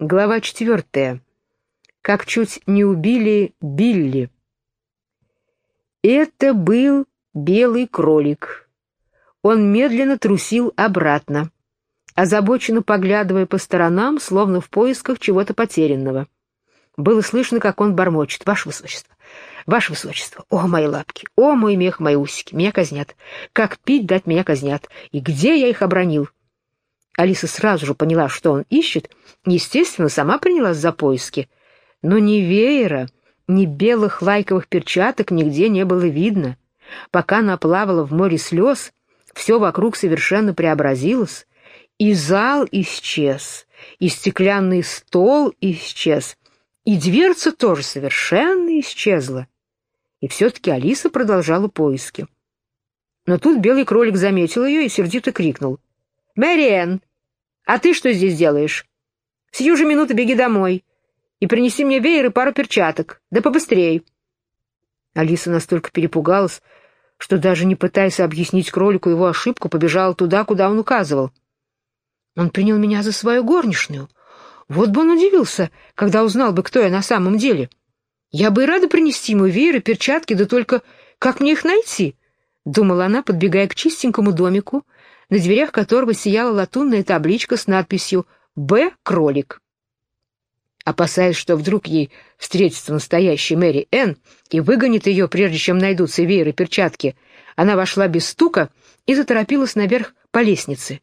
Глава четвертая. Как чуть не убили Билли. Это был белый кролик. Он медленно трусил обратно, озабоченно поглядывая по сторонам, словно в поисках чего-то потерянного. Было слышно, как он бормочет. «Ваше высочество! Ваше высочество! О, мои лапки! О, мой мех, мои усики! Меня казнят! Как пить дать меня казнят! И где я их обронил?» Алиса сразу же поняла, что он ищет, естественно, сама принялась за поиски. Но ни веера, ни белых лайковых перчаток нигде не было видно. Пока она плавала в море слез, все вокруг совершенно преобразилось. И зал исчез, и стеклянный стол исчез, и дверца тоже совершенно исчезла. И все-таки Алиса продолжала поиски. Но тут белый кролик заметил ее и сердито крикнул. «Мэриэн, а ты что здесь делаешь? Сию же минуту беги домой и принеси мне веер и пару перчаток. Да побыстрей. Алиса настолько перепугалась, что даже не пытаясь объяснить кролику его ошибку, побежала туда, куда он указывал. Он принял меня за свою горничную. Вот бы он удивился, когда узнал бы, кто я на самом деле. Я бы и рада принести ему веер и перчатки, да только как мне их найти? Думала она, подбегая к чистенькому домику, на дверях которого сияла латунная табличка с надписью «Б. Кролик». Опасаясь, что вдруг ей встретится настоящий Мэри Энн и выгонит ее, прежде чем найдутся веер и перчатки, она вошла без стука и заторопилась наверх по лестнице.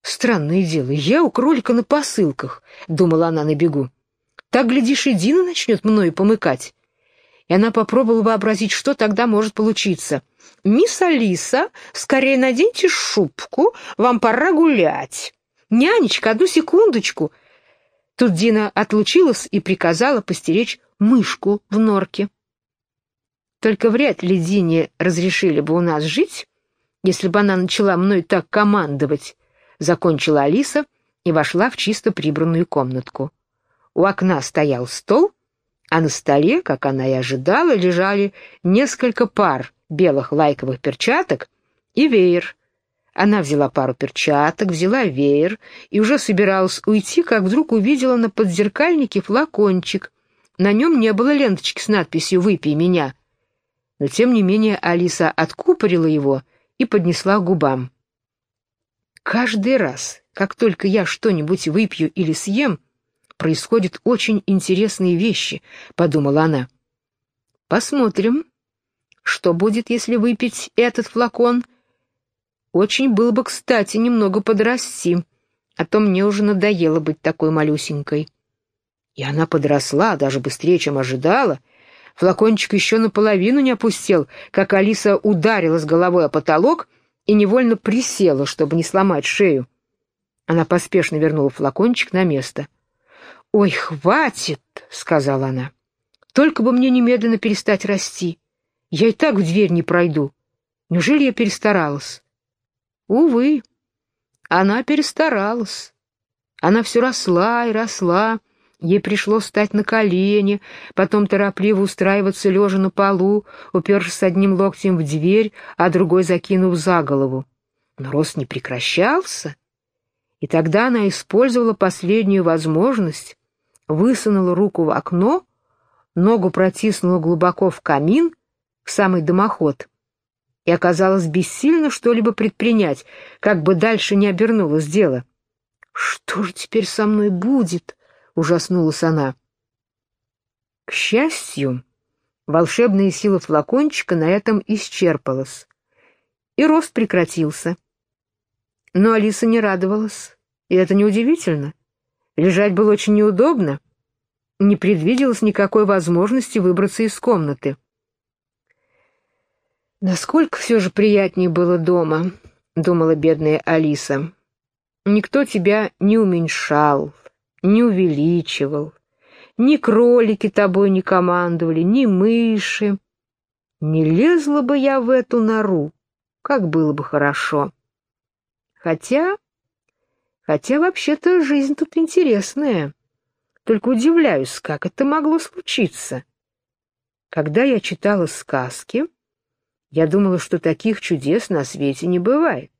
«Странное дело, я у кролика на посылках», — думала она на бегу. «Так, глядишь, и Дина начнет мною помыкать». И она попробовала вообразить, что тогда может получиться — «Мисс Алиса, скорее наденьте шубку, вам пора гулять. Нянечка, одну секундочку». Тут Дина отлучилась и приказала постеречь мышку в норке. Только вряд ли Дине разрешили бы у нас жить, если бы она начала мной так командовать, закончила Алиса и вошла в чисто прибранную комнатку. У окна стоял стол, а на столе, как она и ожидала, лежали несколько пар белых лайковых перчаток и веер. Она взяла пару перчаток, взяла веер и уже собиралась уйти, как вдруг увидела на подзеркальнике флакончик. На нем не было ленточки с надписью «Выпей меня». Но, тем не менее, Алиса откупорила его и поднесла к губам. «Каждый раз, как только я что-нибудь выпью или съем, происходят очень интересные вещи», — подумала она. «Посмотрим, что будет, если выпить этот флакон? Очень было бы кстати немного подрасти, а то мне уже надоело быть такой малюсенькой. И она подросла даже быстрее, чем ожидала. Флакончик еще наполовину не опустел, как Алиса ударилась головой о потолок и невольно присела, чтобы не сломать шею. Она поспешно вернула флакончик на место. «Ой, хватит!» — сказала она. «Только бы мне немедленно перестать расти. Я и так в дверь не пройду. Неужели я перестаралась? Увы, она перестаралась. Она все росла и росла. Ей пришлось встать на колени, потом торопливо устраиваться лежа на полу, упершись одним локтем в дверь, а другой закинув за голову. Но рост не прекращался, и тогда она использовала последнюю возможность, высунула руку в окно, ногу протиснула глубоко в камин в самый дымоход, и оказалось бессильно что-либо предпринять, как бы дальше не обернулось дело. «Что же теперь со мной будет?» — ужаснулась она. К счастью, волшебная сила флакончика на этом исчерпалась, и рост прекратился. Но Алиса не радовалась, и это неудивительно. Лежать было очень неудобно, не предвиделось никакой возможности выбраться из комнаты. Насколько все же приятнее было дома, думала бедная Алиса. Никто тебя не уменьшал, не увеличивал, ни кролики тобой не командовали, ни мыши. Не лезла бы я в эту нору, как было бы хорошо. Хотя, хотя вообще-то жизнь тут интересная. Только удивляюсь, как это могло случиться. Когда я читала сказки, я думала, что таких чудес на свете не бывает.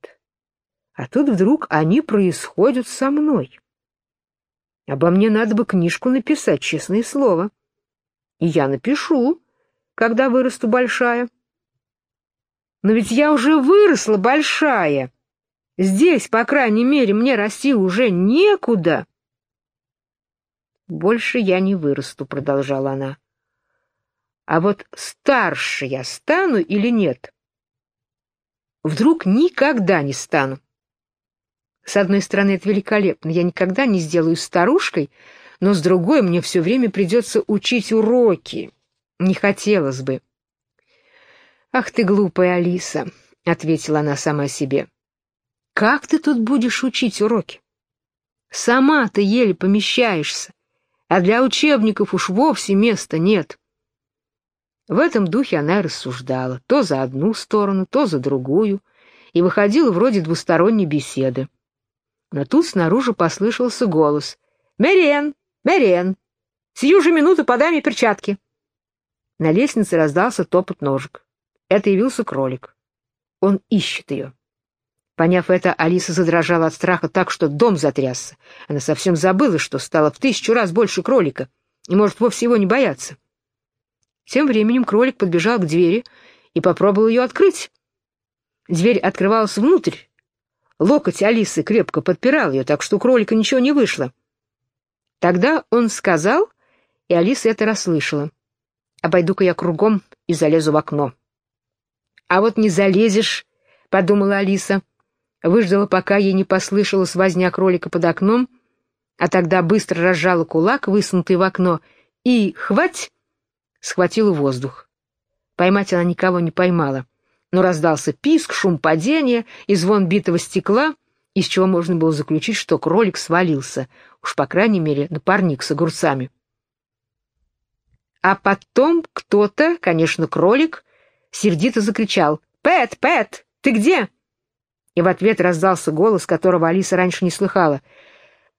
А тут вдруг они происходят со мной. Обо мне надо бы книжку написать, честное слово. И я напишу, когда вырасту большая. Но ведь я уже выросла большая. Здесь, по крайней мере, мне расти уже некуда. Больше я не вырасту, продолжала она. А вот старше я стану или нет? Вдруг никогда не стану. С одной стороны, это великолепно, я никогда не сделаю старушкой, но с другой мне все время придется учить уроки. Не хотелось бы. «Ах ты глупая Алиса», — ответила она сама себе. «Как ты тут будешь учить уроки? Сама ты еле помещаешься, а для учебников уж вовсе места нет». В этом духе она и рассуждала, то за одну сторону, то за другую, и выходила вроде двусторонней беседы. Но тут снаружи послышался голос. «Мерен! Мерен! Сию же минуту подай мне перчатки!» На лестнице раздался топот ножек. Это явился кролик. Он ищет ее. Поняв это, Алиса задрожала от страха так, что дом затрясся. Она совсем забыла, что стала в тысячу раз больше кролика и может вовсе его не бояться. Тем временем кролик подбежал к двери и попробовал ее открыть. Дверь открывалась внутрь. Локоть Алисы крепко подпирал ее, так что у кролика ничего не вышло. Тогда он сказал, и Алиса это расслышала. «Обойду-ка я кругом и залезу в окно». «А вот не залезешь», — подумала Алиса. Выждала, пока ей не послышалась возня кролика под окном, а тогда быстро разжала кулак, высунутый в окно, и, хвать, схватила воздух. Поймать она никого не поймала, но раздался писк, шум падения и звон битого стекла, из чего можно было заключить, что кролик свалился, уж по крайней мере на парник с огурцами. А потом кто-то, конечно, кролик, сердито закричал «Пэт, Пэт, ты где?» И в ответ раздался голос, которого Алиса раньше не слыхала.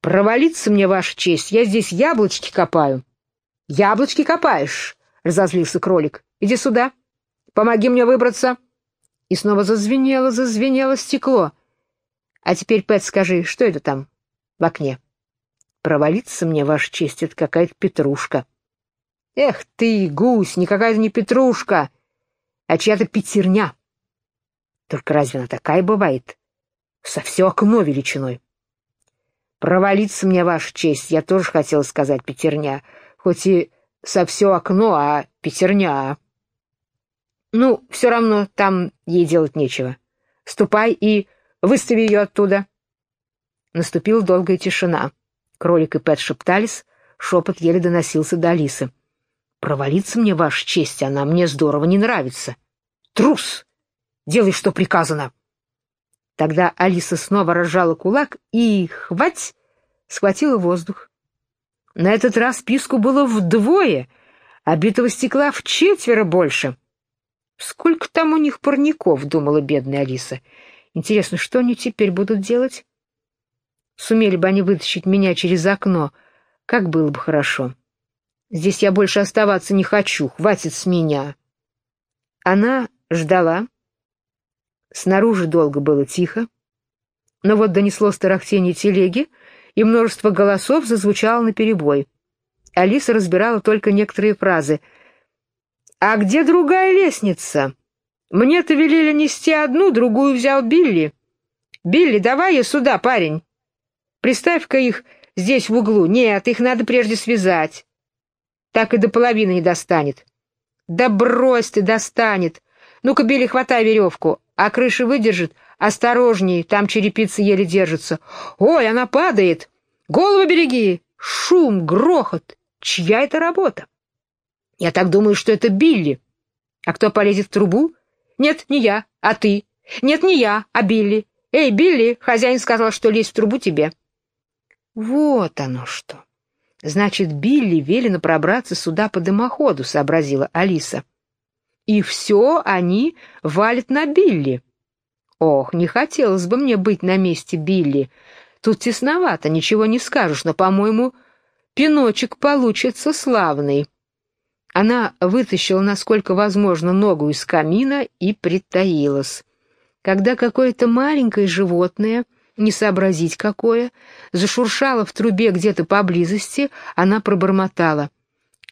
«Провалиться мне, ваша честь, я здесь яблочки копаю». «Яблочки копаешь?» — разозлился кролик. «Иди сюда. Помоги мне выбраться». И снова зазвенело, зазвенело стекло. «А теперь, Пэт, скажи, что это там в окне?» «Провалиться мне, ваша честь, это какая-то петрушка». «Эх ты, гусь, никакая это не петрушка, а чья-то пятерня». «Только разве она такая бывает? Со все окно величиной». «Провалиться мне, ваша честь, я тоже хотела сказать пятерня, хоть и со все окно, а пятерня. Ну, все равно там ей делать нечего. Ступай и выстави ее оттуда. Наступила долгая тишина. Кролик и Пэт шептались, шепот еле доносился до Алисы. «Провалиться мне, ваша честь, она мне здорово не нравится. Трус! Делай, что приказано!» Тогда Алиса снова разжала кулак и, хвать, схватила воздух. На этот раз писку было вдвое, а битого стекла в четверо больше. «Сколько там у них парников?» — думала бедная Алиса. «Интересно, что они теперь будут делать?» Сумели бы они вытащить меня через окно, как было бы хорошо. Здесь я больше оставаться не хочу, хватит с меня. Она ждала. Снаружи долго было тихо, но вот донеслось тарахтение телеги, и множество голосов зазвучало наперебой. Алиса разбирала только некоторые фразы. «А где другая лестница? Мне-то велели нести одну, другую взял Билли. Билли, давай я сюда, парень. Приставь-ка их здесь в углу. Нет, их надо прежде связать. Так и до половины не достанет». «Да брось ты, достанет. Ну-ка, Билли, хватай веревку. А крыша выдержит? Осторожней, там черепица еле держится. Ой, она падает! Голову береги! Шум, грохот! Чья это работа? Я так думаю, что это Билли. А кто полезет в трубу? Нет, не я, а ты. Нет, не я, а Билли. Эй, Билли, хозяин сказал, что лезть в трубу тебе. Вот оно что. Значит, Билли велено пробраться сюда по дымоходу, сообразила Алиса. И все они валят на Билли. Ох, не хотелось бы мне быть на месте Билли. Тут тесновато, ничего не скажешь, но, по-моему, пиночек получится славный. Она вытащила, насколько возможно, ногу из камина и притаилась. Когда какое-то маленькое животное не сообразить какое, зашуршало в трубе где-то поблизости, она пробормотала.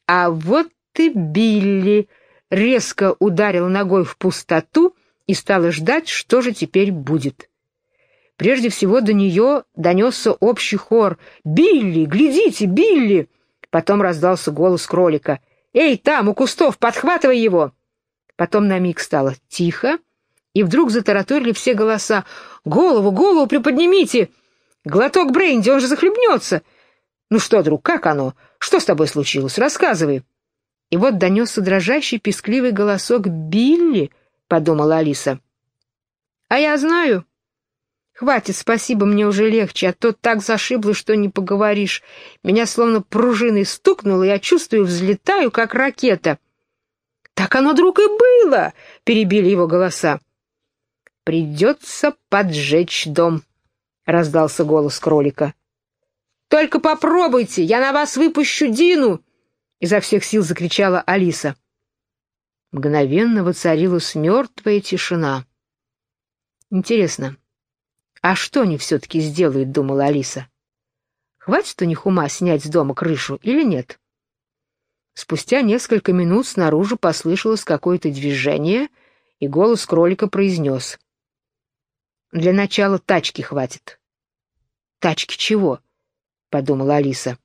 «А вот ты, Билли!» резко ударила ногой в пустоту и стала ждать, что же теперь будет. Прежде всего до нее донесся общий хор «Билли! Глядите, Билли!» Потом раздался голос кролика «Эй, там, у кустов, подхватывай его!» Потом на миг стало тихо, и вдруг затараторили все голоса «Голову, голову приподнимите! Глоток бренди, он же захлебнется!» «Ну что, друг, как оно? Что с тобой случилось? Рассказывай!» И вот донесся дрожащий пескливый голосок «Билли!» — подумала Алиса. «А я знаю. Хватит, спасибо, мне уже легче, а то так зашибло, что не поговоришь. Меня словно пружиной стукнуло, я чувствую, взлетаю, как ракета». «Так оно, друг, и было!» — перебили его голоса. «Придется поджечь дом», — раздался голос кролика. «Только попробуйте, я на вас выпущу Дину!» изо всех сил закричала Алиса. Мгновенно воцарилась мертвая тишина. Интересно, а что они все-таки сделают, думала Алиса. Хватит у них ума снять с дома крышу или нет? Спустя несколько минут снаружи послышалось какое-то движение, и голос кролика произнес. «Для начала тачки хватит». «Тачки чего?» — подумала Алиса.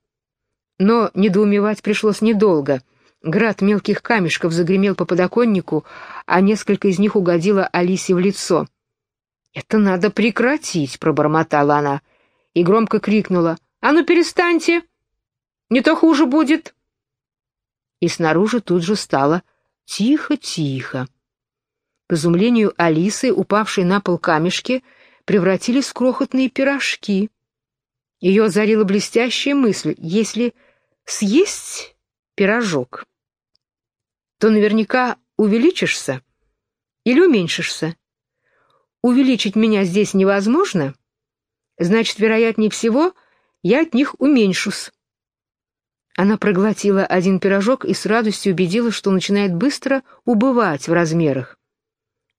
Но недоумевать пришлось недолго. Град мелких камешков загремел по подоконнику, а несколько из них угодило Алисе в лицо. «Это надо прекратить», — пробормотала она и громко крикнула. «А ну перестаньте! Не то хуже будет!» И снаружи тут же стало тихо-тихо. К изумлению Алисы, упавшие на пол камешки, превратились в крохотные пирожки. Ее озарила блестящая мысль, если съесть пирожок, то наверняка увеличишься или уменьшишься. Увеличить меня здесь невозможно, значит, вероятнее всего, я от них уменьшусь. Она проглотила один пирожок и с радостью убедилась, что начинает быстро убывать в размерах.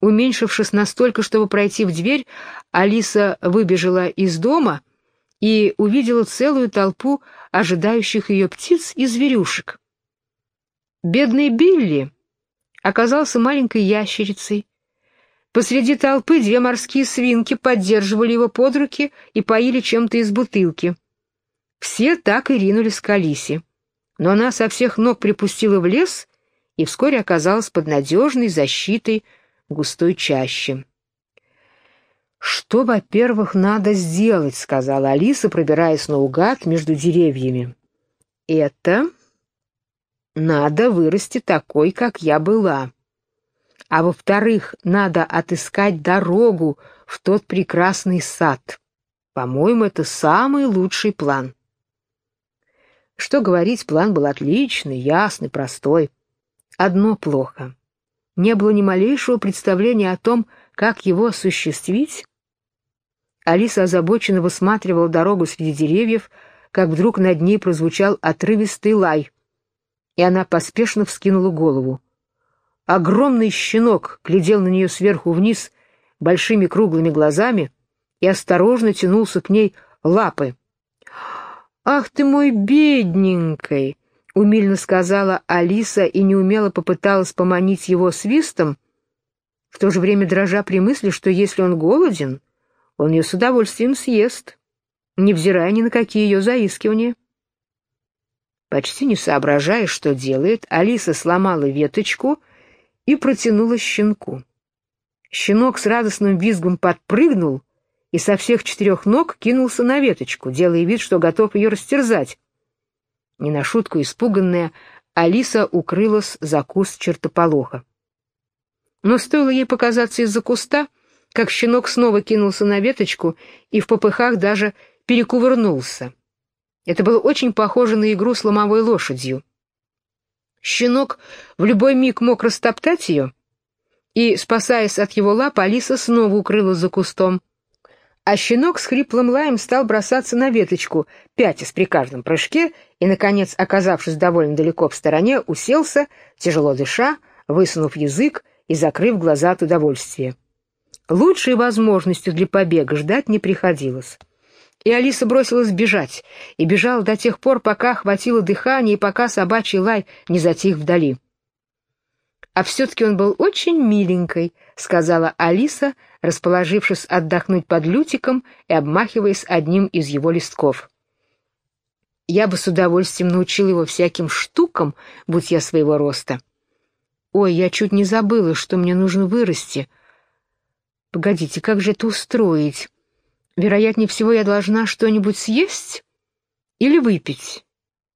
Уменьшившись настолько, чтобы пройти в дверь, Алиса выбежала из дома и увидела целую толпу ожидающих ее птиц и зверюшек. Бедный Билли оказался маленькой ящерицей. Посреди толпы две морские свинки поддерживали его под руки и поили чем-то из бутылки. Все так и ринулись к Алисе. Но она со всех ног припустила в лес и вскоре оказалась под надежной защитой густой чащи. «Что, во-первых, надо сделать?» — сказала Алиса, пробираясь наугад между деревьями. «Это надо вырасти такой, как я была. А во-вторых, надо отыскать дорогу в тот прекрасный сад. По-моему, это самый лучший план». Что говорить, план был отличный, ясный, простой. Одно плохо. Не было ни малейшего представления о том, как его осуществить? Алиса озабоченно высматривала дорогу среди деревьев, как вдруг над ней прозвучал отрывистый лай, и она поспешно вскинула голову. Огромный щенок глядел на нее сверху вниз большими круглыми глазами и осторожно тянулся к ней лапы. «Ах ты мой бедненький!» — умильно сказала Алиса и неумело попыталась поманить его свистом, в то же время дрожа при мысли, что если он голоден, он ее с удовольствием съест, невзирая ни на какие ее заискивания. Почти не соображая, что делает, Алиса сломала веточку и протянула щенку. Щенок с радостным визгом подпрыгнул и со всех четырех ног кинулся на веточку, делая вид, что готов ее растерзать. Не на шутку испуганная, Алиса укрылась за куст чертополоха. Но стоило ей показаться из-за куста, как щенок снова кинулся на веточку и в попыхах даже перекувырнулся. Это было очень похоже на игру с ломовой лошадью. Щенок в любой миг мог растоптать ее, и, спасаясь от его лап, Алиса снова укрылась за кустом. А щенок с хриплым лаем стал бросаться на веточку, пятясь при каждом прыжке, и, наконец, оказавшись довольно далеко в стороне, уселся, тяжело дыша, высунув язык и закрыв глаза от удовольствия. Лучшей возможностью для побега ждать не приходилось. И Алиса бросилась бежать, и бежала до тех пор, пока хватило дыхания и пока собачий лай не затих вдали. «А все-таки он был очень миленькой», — сказала Алиса, расположившись отдохнуть под лютиком и обмахиваясь одним из его листков. «Я бы с удовольствием научил его всяким штукам, будь я своего роста». «Ой, я чуть не забыла, что мне нужно вырасти». «Погодите, как же это устроить? Вероятнее всего, я должна что-нибудь съесть или выпить.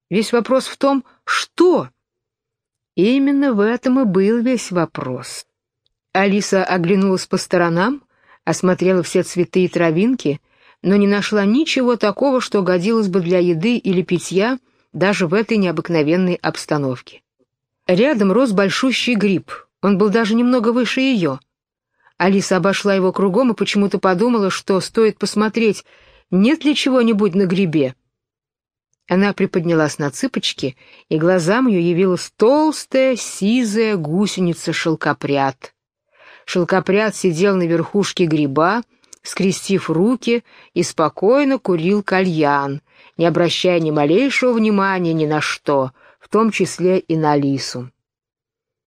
Весь вопрос в том, что...» Именно в этом и был весь вопрос. Алиса оглянулась по сторонам, осмотрела все цветы и травинки, но не нашла ничего такого, что годилось бы для еды или питья даже в этой необыкновенной обстановке. Рядом рос большущий гриб, он был даже немного выше ее. Алиса обошла его кругом и почему-то подумала, что стоит посмотреть, нет ли чего-нибудь на грибе. Она приподнялась на цыпочки, и глазам ее явилась толстая, сизая гусеница-шелкопряд. Шелкопряд сидел на верхушке гриба, скрестив руки, и спокойно курил кальян, не обращая ни малейшего внимания ни на что, в том числе и на лису.